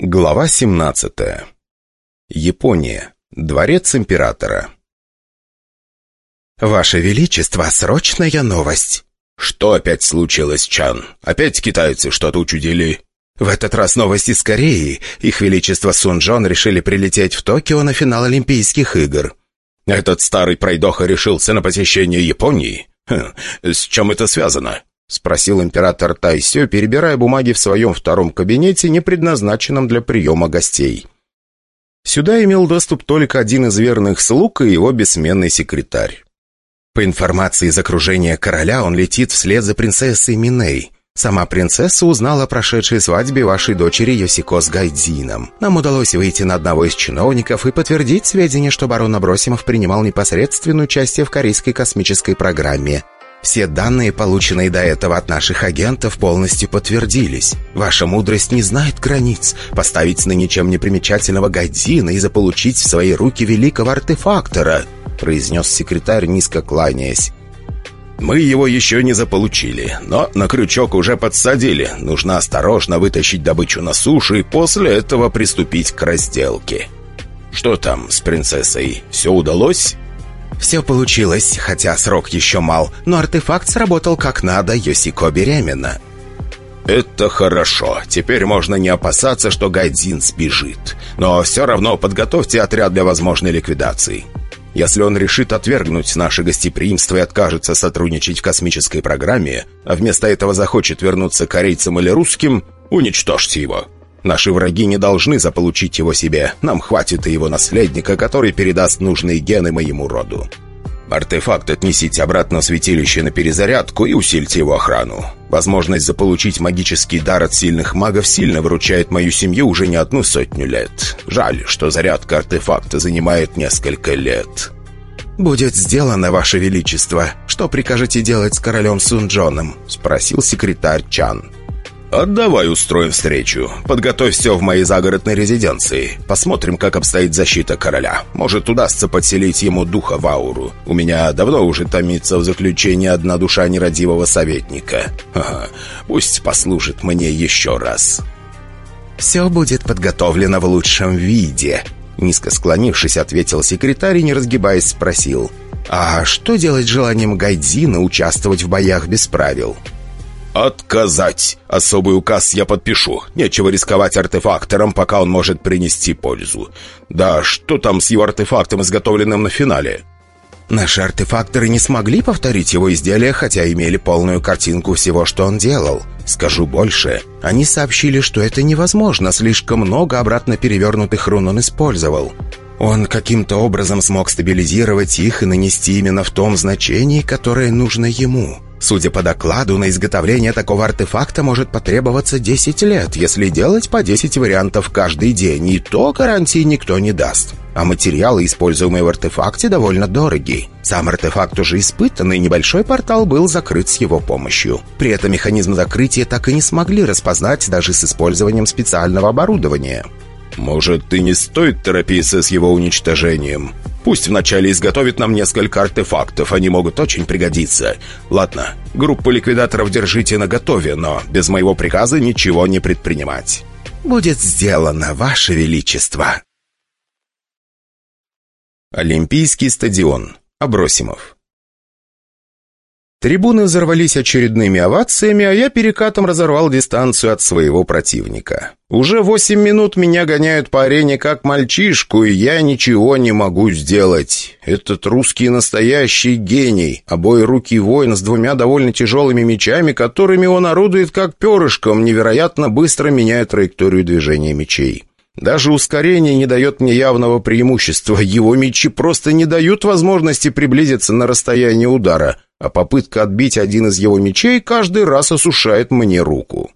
Глава 17. Япония. Дворец императора. «Ваше Величество, срочная новость!» «Что опять случилось, Чан? Опять китайцы что-то учудили?» «В этот раз новости из Кореи. Их Величество Сун Джон решили прилететь в Токио на финал Олимпийских игр». «Этот старый пройдоха решился на посещение Японии? Хм, с чем это связано?» — спросил император Тайсё, перебирая бумаги в своем втором кабинете, не предназначенном для приема гостей. Сюда имел доступ только один из верных слуг и его бессменный секретарь. По информации из окружения короля, он летит вслед за принцессой Миней. Сама принцесса узнала о прошедшей свадьбе вашей дочери Йосико с Гайдзином. Нам удалось выйти на одного из чиновников и подтвердить сведения, что барон Абросимов принимал непосредственное участие в корейской космической программе. Все данные, полученные до этого от наших агентов, полностью подтвердились. Ваша мудрость не знает границ. Поставить на ничем не примечательного Гайдзина и заполучить в свои руки великого артефактора», произнес секретарь, низко кланяясь. «Мы его еще не заполучили, но на крючок уже подсадили. Нужно осторожно вытащить добычу на сушу и после этого приступить к разделке. Что там с принцессой? Все удалось?» Все получилось, хотя срок еще мал, но артефакт сработал как надо, Йосико беременна. «Это хорошо. Теперь можно не опасаться, что Гайдзин сбежит. Но все равно подготовьте отряд для возможной ликвидации. Если он решит отвергнуть наше гостеприимство и откажется сотрудничать в космической программе, а вместо этого захочет вернуться корейцам или русским, уничтожьте его. Наши враги не должны заполучить его себе. Нам хватит и его наследника, который передаст нужные гены моему роду. Артефакт отнесите обратно в святилище на перезарядку и усильте его охрану. Возможность заполучить магический дар от сильных магов сильно выручает мою семью уже не одну сотню лет. Жаль, что зарядка артефакта занимает несколько лет. «Будет сделано, Ваше Величество. Что прикажете делать с королем Сунджоном?» — спросил секретарь Чан. «Отдавай устроим встречу. Подготовь все в моей загородной резиденции. Посмотрим, как обстоит защита короля. Может, удастся подселить ему духа в ауру. У меня давно уже томится в заключении одна душа нерадивого советника. Ага, пусть послужит мне еще раз». «Все будет подготовлено в лучшем виде», — низко склонившись, ответил секретарь и, не разгибаясь, спросил. «А что делать желанием Гайдзина участвовать в боях без правил?» «Отказать! Особый указ я подпишу. Нечего рисковать артефактором, пока он может принести пользу. Да что там с его артефактом, изготовленным на финале?» Наши артефакторы не смогли повторить его изделие, хотя имели полную картинку всего, что он делал. Скажу больше, они сообщили, что это невозможно, слишком много обратно перевернутых рун он использовал. Он каким-то образом смог стабилизировать их и нанести именно в том значении, которое нужно ему. Судя по докладу, на изготовление такого артефакта может потребоваться 10 лет, если делать по 10 вариантов каждый день, и то гарантии никто не даст. А материалы, используемые в артефакте, довольно дороги. Сам артефакт уже испытан, и небольшой портал был закрыт с его помощью. При этом механизм закрытия так и не смогли распознать даже с использованием специального оборудования. «Может, и не стоит торопиться с его уничтожением? Пусть вначале изготовит нам несколько артефактов, они могут очень пригодиться. Ладно, группу ликвидаторов держите наготове, но без моего приказа ничего не предпринимать». «Будет сделано, Ваше Величество!» Олимпийский стадион. Абросимов. Трибуны взорвались очередными овациями, а я перекатом разорвал дистанцию от своего противника. Уже восемь минут меня гоняют по арене как мальчишку, и я ничего не могу сделать. Этот русский настоящий гений, обои руки воин с двумя довольно тяжелыми мечами, которыми он орудует как перышком, невероятно быстро меняя траекторию движения мечей. Даже ускорение не дает мне явного преимущества. Его мечи просто не дают возможности приблизиться на расстояние удара, а попытка отбить один из его мечей каждый раз осушает мне руку.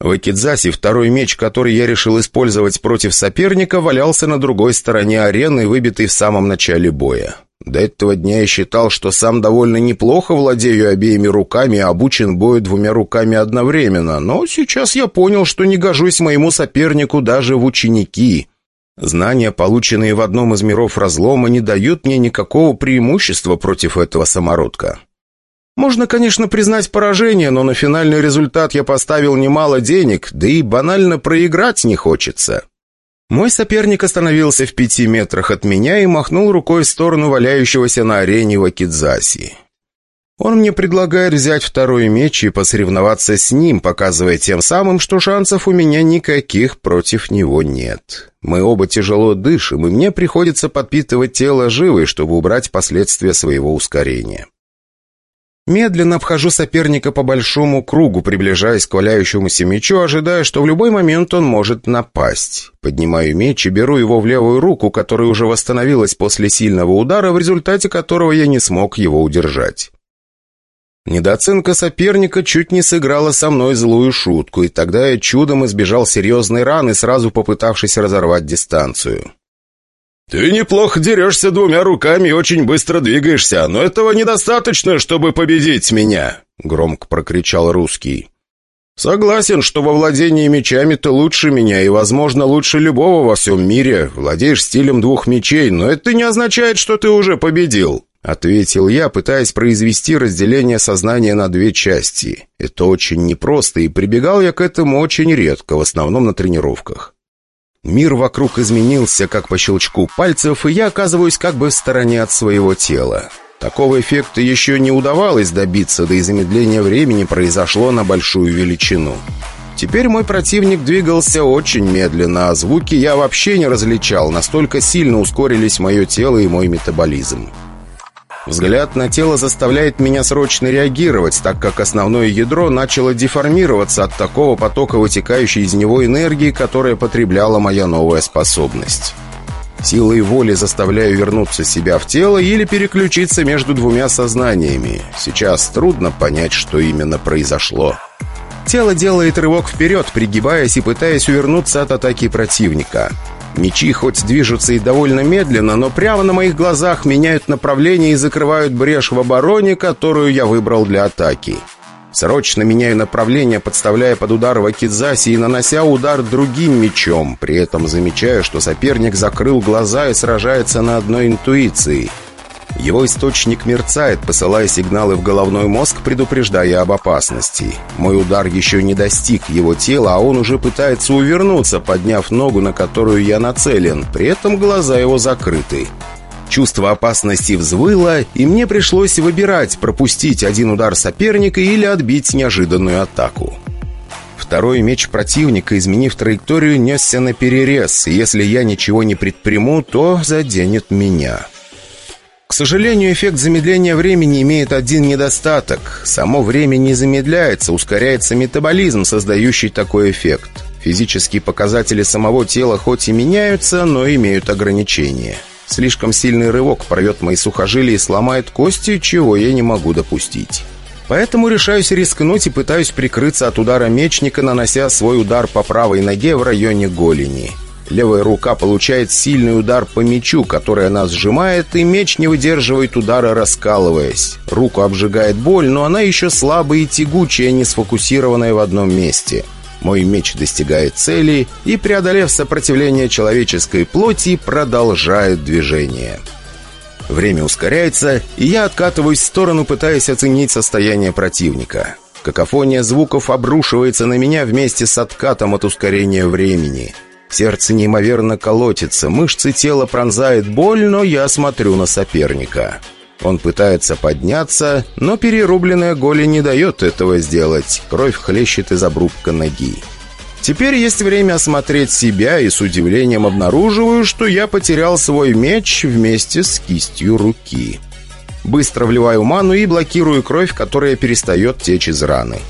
В Экидзасе второй меч, который я решил использовать против соперника, валялся на другой стороне арены, выбитый в самом начале боя. До этого дня я считал, что сам довольно неплохо владею обеими руками и обучен бою двумя руками одновременно, но сейчас я понял, что не гожусь моему сопернику даже в ученики. Знания, полученные в одном из миров разлома, не дают мне никакого преимущества против этого самородка. Можно, конечно, признать поражение, но на финальный результат я поставил немало денег, да и банально проиграть не хочется. Мой соперник остановился в пяти метрах от меня и махнул рукой в сторону валяющегося на арене Вакидзаси. Он мне предлагает взять второй меч и посоревноваться с ним, показывая тем самым, что шансов у меня никаких против него нет. Мы оба тяжело дышим, и мне приходится подпитывать тело живой, чтобы убрать последствия своего ускорения. Медленно обхожу соперника по большому кругу, приближаясь к валяющемуся мечу, ожидая, что в любой момент он может напасть. Поднимаю меч и беру его в левую руку, которая уже восстановилась после сильного удара, в результате которого я не смог его удержать. Недооценка соперника чуть не сыграла со мной злую шутку, и тогда я чудом избежал серьезной раны, сразу попытавшись разорвать дистанцию. «Ты неплохо дерешься двумя руками и очень быстро двигаешься, но этого недостаточно, чтобы победить меня!» Громко прокричал русский. «Согласен, что во владении мечами ты лучше меня и, возможно, лучше любого во всем мире. Владеешь стилем двух мечей, но это не означает, что ты уже победил», — ответил я, пытаясь произвести разделение сознания на две части. Это очень непросто, и прибегал я к этому очень редко, в основном на тренировках. Мир вокруг изменился, как по щелчку пальцев, и я оказываюсь как бы в стороне от своего тела. Такого эффекта еще не удавалось добиться, да и замедление времени произошло на большую величину. Теперь мой противник двигался очень медленно, а звуки я вообще не различал, настолько сильно ускорились мое тело и мой метаболизм. Взгляд на тело заставляет меня срочно реагировать, так как основное ядро начало деформироваться от такого потока вытекающей из него энергии, которая потребляла моя новая способность. Силой воли заставляю вернуться себя в тело или переключиться между двумя сознаниями. Сейчас трудно понять, что именно произошло. Тело делает рывок вперед, пригибаясь и пытаясь увернуться от атаки противника. Мечи хоть движутся и довольно медленно, но прямо на моих глазах меняют направление и закрывают брешь в обороне, которую я выбрал для атаки. Срочно меняю направление, подставляя под удар Вакидзаси и нанося удар другим мечом, при этом замечаю, что соперник закрыл глаза и сражается на одной интуиции – его источник мерцает, посылая сигналы в головной мозг, предупреждая об опасности. Мой удар еще не достиг его тела, а он уже пытается увернуться, подняв ногу, на которую я нацелен. При этом глаза его закрыты. Чувство опасности взвыло, и мне пришлось выбирать, пропустить один удар соперника или отбить неожиданную атаку. Второй меч противника, изменив траекторию, несся на перерез, если я ничего не предприму, то заденет меня. К сожалению, эффект замедления времени имеет один недостаток. Само время не замедляется, ускоряется метаболизм, создающий такой эффект. Физические показатели самого тела хоть и меняются, но имеют ограничения. Слишком сильный рывок порвет мои сухожилия и сломает кости, чего я не могу допустить. Поэтому решаюсь рискнуть и пытаюсь прикрыться от удара мечника, нанося свой удар по правой ноге в районе голени. Левая рука получает сильный удар по мечу, который она сжимает, и меч не выдерживает удара, раскалываясь. Руку обжигает боль, но она еще слабая и тягучая, не сфокусированная в одном месте. Мой меч достигает цели и, преодолев сопротивление человеческой плоти, продолжает движение. Время ускоряется, и я откатываюсь в сторону, пытаясь оценить состояние противника. Какофония звуков обрушивается на меня вместе с откатом от ускорения времени. Сердце неимоверно колотится, мышцы тела пронзает боль, но я смотрю на соперника. Он пытается подняться, но перерубленная голень не дает этого сделать. Кровь хлещет из обрубка ноги. Теперь есть время осмотреть себя, и с удивлением обнаруживаю, что я потерял свой меч вместе с кистью руки. Быстро вливаю ману и блокирую кровь, которая перестает течь из раны.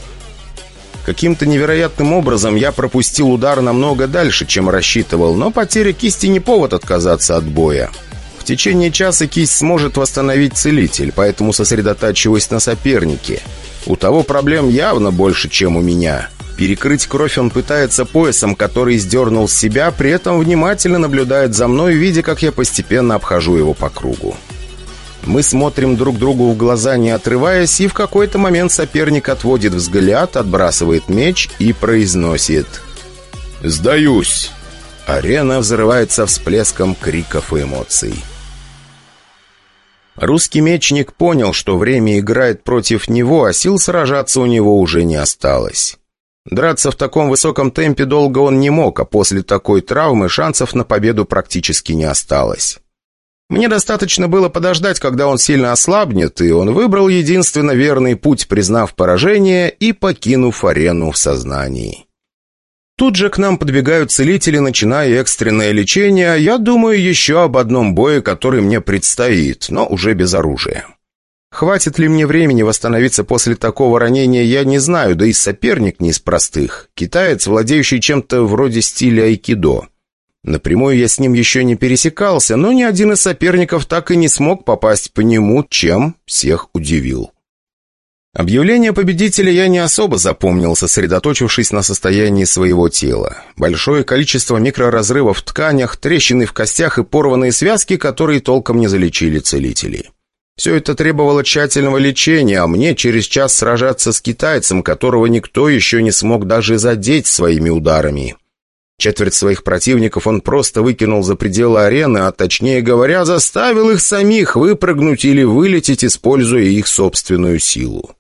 Каким-то невероятным образом я пропустил удар намного дальше, чем рассчитывал, но потеря кисти не повод отказаться от боя. В течение часа кисть сможет восстановить целитель, поэтому сосредотачиваюсь на сопернике. У того проблем явно больше, чем у меня. Перекрыть кровь он пытается поясом, который сдернул с себя, при этом внимательно наблюдает за мной, видя, как я постепенно обхожу его по кругу. Мы смотрим друг другу в глаза, не отрываясь, и в какой-то момент соперник отводит взгляд, отбрасывает меч и произносит «Сдаюсь!». Арена взрывается всплеском криков и эмоций. Русский мечник понял, что время играет против него, а сил сражаться у него уже не осталось. Драться в таком высоком темпе долго он не мог, а после такой травмы шансов на победу практически не осталось. Мне достаточно было подождать, когда он сильно ослабнет, и он выбрал единственно верный путь, признав поражение и покинув арену в сознании. Тут же к нам подбегают целители, начиная экстренное лечение, а я думаю еще об одном бое, который мне предстоит, но уже без оружия. Хватит ли мне времени восстановиться после такого ранения, я не знаю, да и соперник не из простых. Китаец, владеющий чем-то вроде стиля айкидо. Напрямую я с ним еще не пересекался, но ни один из соперников так и не смог попасть по нему, чем всех удивил. Объявление победителя я не особо запомнил, сосредоточившись на состоянии своего тела. Большое количество микроразрывов в тканях, трещины в костях и порванные связки, которые толком не залечили целители. Все это требовало тщательного лечения, а мне через час сражаться с китайцем, которого никто еще не смог даже задеть своими ударами. Четверть своих противников он просто выкинул за пределы арены, а точнее говоря, заставил их самих выпрыгнуть или вылететь, используя их собственную силу.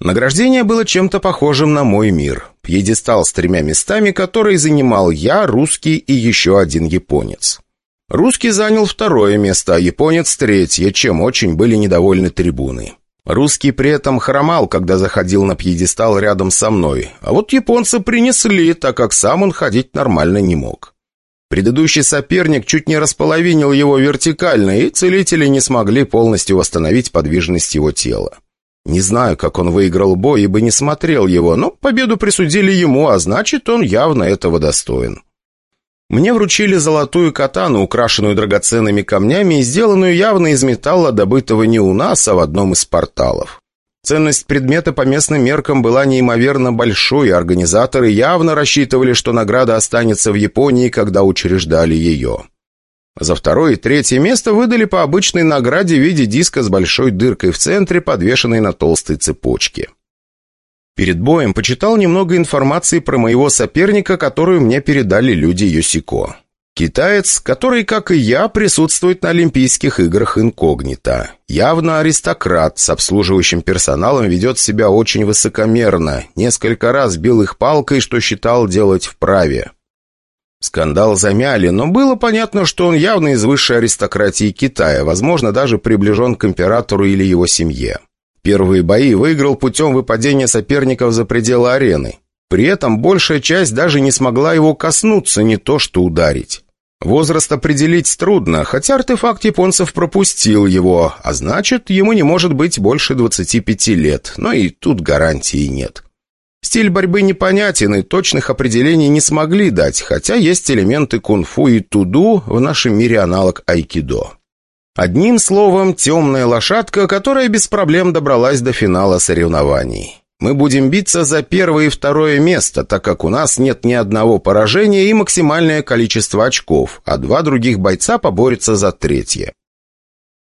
Награждение было чем-то похожим на мой мир. Пьедестал с тремя местами, который занимал я, русский и еще один японец. Русский занял второе место, а японец третье, чем очень были недовольны трибуны. Русский при этом хромал, когда заходил на пьедестал рядом со мной, а вот японцы принесли, так как сам он ходить нормально не мог. Предыдущий соперник чуть не располовинил его вертикально, и целители не смогли полностью восстановить подвижность его тела. Не знаю, как он выиграл бой, ибо не смотрел его, но победу присудили ему, а значит, он явно этого достоин. Мне вручили золотую катану, украшенную драгоценными камнями и сделанную явно из металла, добытого не у нас, а в одном из порталов. Ценность предмета по местным меркам была неимоверно большой, и организаторы явно рассчитывали, что награда останется в Японии, когда учреждали ее. За второе и третье место выдали по обычной награде в виде диска с большой дыркой в центре, подвешенной на толстой цепочке. Перед боем почитал немного информации про моего соперника, которую мне передали люди Йосико. Китаец, который, как и я, присутствует на Олимпийских играх инкогнито. Явно аристократ, с обслуживающим персоналом ведет себя очень высокомерно. Несколько раз бил их палкой, что считал делать вправе. Скандал замяли, но было понятно, что он явно из высшей аристократии Китая, возможно, даже приближен к императору или его семье. Первые бои выиграл путем выпадения соперников за пределы арены. При этом большая часть даже не смогла его коснуться, не то что ударить. Возраст определить трудно, хотя артефакт японцев пропустил его, а значит, ему не может быть больше 25 лет, но и тут гарантии нет. Стиль борьбы непонятен и точных определений не смогли дать, хотя есть элементы кунг-фу и туду, в нашем мире аналог айкидо. Одним словом, темная лошадка, которая без проблем добралась до финала соревнований. Мы будем биться за первое и второе место, так как у нас нет ни одного поражения и максимальное количество очков, а два других бойца поборются за третье.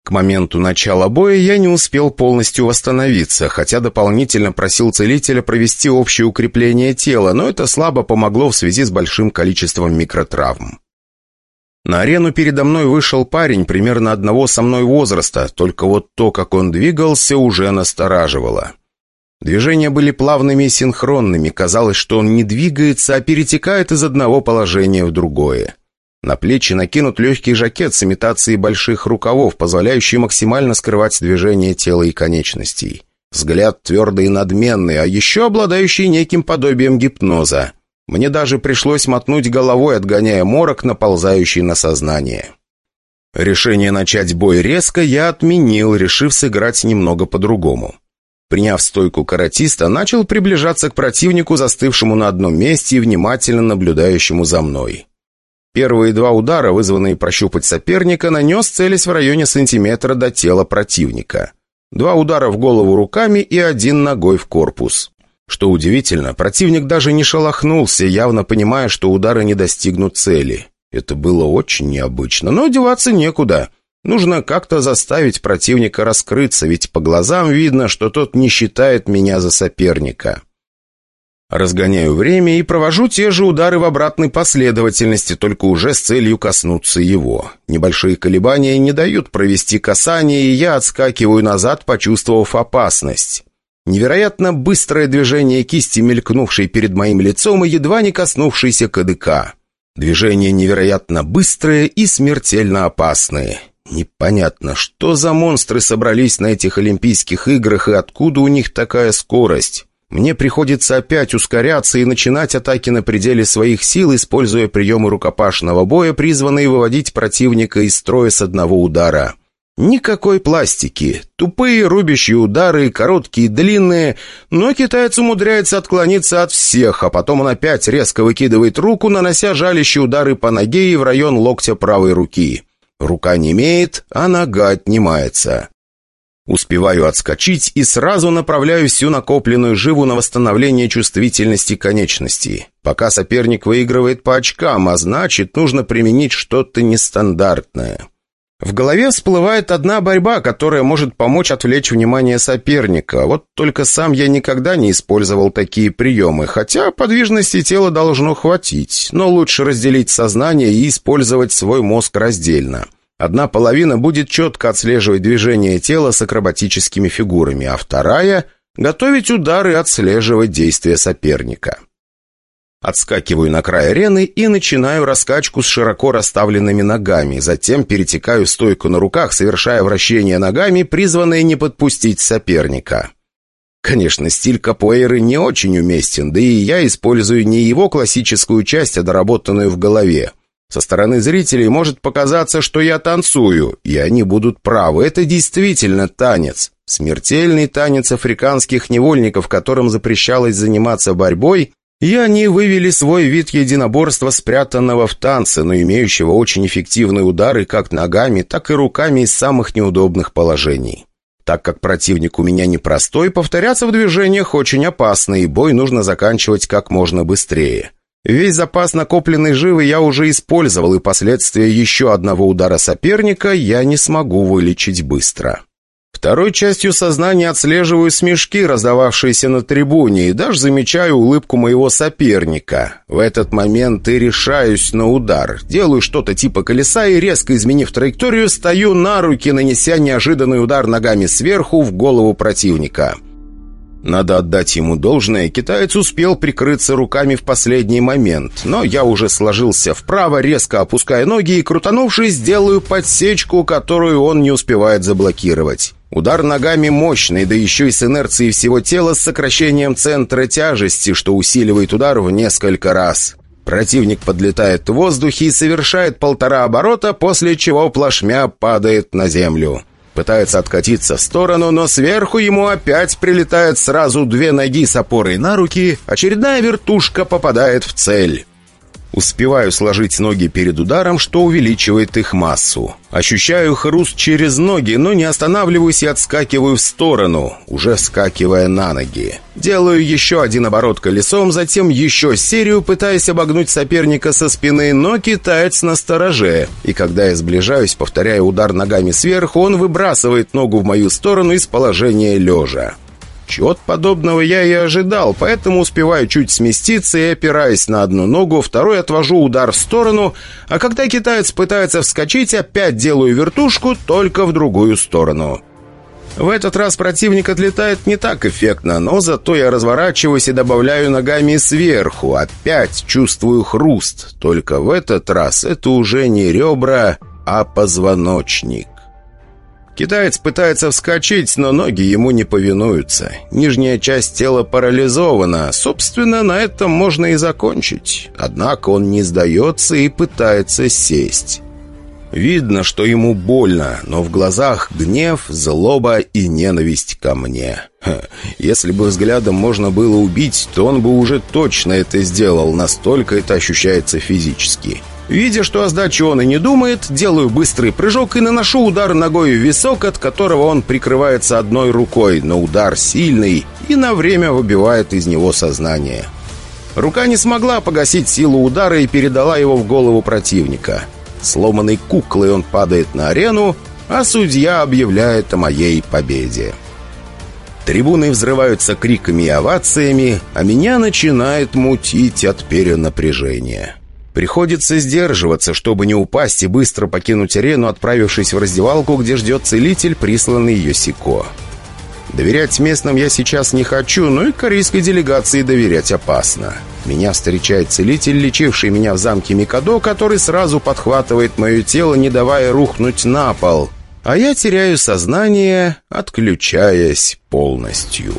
К моменту начала боя я не успел полностью восстановиться, хотя дополнительно просил целителя провести общее укрепление тела, но это слабо помогло в связи с большим количеством микротравм. На арену передо мной вышел парень примерно одного со мной возраста, только вот то, как он двигался, уже настораживало. Движения были плавными и синхронными, казалось, что он не двигается, а перетекает из одного положения в другое. На плечи накинут легкий жакет с имитацией больших рукавов, позволяющий максимально скрывать движение тела и конечностей. Взгляд твердый и надменный, а еще обладающий неким подобием гипноза. Мне даже пришлось мотнуть головой, отгоняя морок, наползающий на сознание. Решение начать бой резко я отменил, решив сыграть немного по-другому. Приняв стойку каратиста, начал приближаться к противнику, застывшему на одном месте и внимательно наблюдающему за мной. Первые два удара, вызванные прощупать соперника, нанес, целясь в районе сантиметра до тела противника. Два удара в голову руками и один ногой в корпус. Что удивительно, противник даже не шелохнулся, явно понимая, что удары не достигнут цели. Это было очень необычно, но деваться некуда. Нужно как-то заставить противника раскрыться, ведь по глазам видно, что тот не считает меня за соперника. Разгоняю время и провожу те же удары в обратной последовательности, только уже с целью коснуться его. Небольшие колебания не дают провести касание, и я отскакиваю назад, почувствовав опасность. Невероятно быстрое движение кисти, мелькнувшей перед моим лицом и едва не коснувшейся КДК. Движения невероятно быстрые и смертельно опасные. Непонятно, что за монстры собрались на этих Олимпийских играх и откуда у них такая скорость. Мне приходится опять ускоряться и начинать атаки на пределе своих сил, используя приемы рукопашного боя, призванные выводить противника из строя с одного удара. Никакой пластики. Тупые рубящие удары, короткие, длинные. Но китаец умудряется отклониться от всех, а потом он опять резко выкидывает руку, нанося жалящие удары по ноге и в район локтя правой руки. Рука не имеет, а нога отнимается. Успеваю отскочить и сразу направляю всю накопленную живу на восстановление чувствительности конечностей. Пока соперник выигрывает по очкам, а значит, нужно применить что-то нестандартное. В голове всплывает одна борьба, которая может помочь отвлечь внимание соперника. Вот только сам я никогда не использовал такие приемы, хотя подвижности тела должно хватить, но лучше разделить сознание и использовать свой мозг раздельно. Одна половина будет четко отслеживать движение тела с акробатическими фигурами, а вторая — готовить удары и отслеживать действия соперника. Отскакиваю на край арены и начинаю раскачку с широко расставленными ногами, затем перетекаю стойку на руках, совершая вращение ногами, призванные не подпустить соперника. Конечно, стиль капуэйры не очень уместен, да и я использую не его классическую часть, а доработанную в голове. Со стороны зрителей может показаться, что я танцую, и они будут правы. Это действительно танец. Смертельный танец африканских невольников, которым запрещалось заниматься борьбой, и они вывели свой вид единоборства, спрятанного в танце, но имеющего очень эффективные удары как ногами, так и руками из самых неудобных положений. Так как противник у меня непростой, повторяться в движениях очень опасно, и бой нужно заканчивать как можно быстрее. Весь запас накопленной живы я уже использовал, и последствия еще одного удара соперника я не смогу вылечить быстро. Второй частью сознания отслеживаю смешки, раздававшиеся на трибуне, и даже замечаю улыбку моего соперника. В этот момент и решаюсь на удар. Делаю что-то типа колеса и, резко изменив траекторию, стою на руки, нанеся неожиданный удар ногами сверху в голову противника. Надо отдать ему должное, китаец успел прикрыться руками в последний момент, но я уже сложился вправо, резко опуская ноги и, крутанувшись, делаю подсечку, которую он не успевает заблокировать. Удар ногами мощный, да еще и с инерцией всего тела с сокращением центра тяжести, что усиливает удар в несколько раз. Противник подлетает в воздухе и совершает полтора оборота, после чего плашмя падает на землю. Пытается откатиться в сторону, но сверху ему опять прилетают сразу две ноги с опорой на руки, очередная вертушка попадает в цель. Успеваю сложить ноги перед ударом, что увеличивает их массу. Ощущаю хруст через ноги, но не останавливаюсь и отскакиваю в сторону, уже скакивая на ноги. Делаю еще один оборот колесом, затем еще серию, пытаясь обогнуть соперника со спины, но китаец на стороже. И когда я сближаюсь, повторяя удар ногами сверху, он выбрасывает ногу в мою сторону из положения лежа. Чего-то подобного я и ожидал, поэтому успеваю чуть сместиться и, опираясь на одну ногу, второй отвожу удар в сторону, а когда китаец пытается вскочить, опять делаю вертушку, только в другую сторону. В этот раз противник отлетает не так эффектно, но зато я разворачиваюсь и добавляю ногами сверху. Опять чувствую хруст, только в этот раз это уже не ребра, а позвоночник. Китаец пытается вскочить, но ноги ему не повинуются. Нижняя часть тела парализована. Собственно, на этом можно и закончить. Однако он не сдается и пытается сесть. Видно, что ему больно, но в глазах гнев, злоба и ненависть ко мне. Ха, если бы взглядом можно было убить, то он бы уже точно это сделал, настолько это ощущается физически. Видя, что о он и не думает, делаю быстрый прыжок и наношу удар ногой в висок, от которого он прикрывается одной рукой, но удар сильный и на время выбивает из него сознание. Рука не смогла погасить силу удара и передала его в голову противника. Сломанной куклой он падает на арену, а судья объявляет о моей победе. Трибуны взрываются криками и овациями, а меня начинает мутить от перенапряжения. Приходится сдерживаться, чтобы не упасть и быстро покинуть арену, отправившись в раздевалку, где ждет целитель, присланный Йосико. Доверять местным я сейчас не хочу, но и корейской делегации доверять опасно. Меня встречает целитель, лечивший меня в замке Микадо, который сразу подхватывает мое тело, не давая рухнуть на пол. А я теряю сознание, отключаясь полностью».